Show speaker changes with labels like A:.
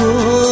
A: Oh.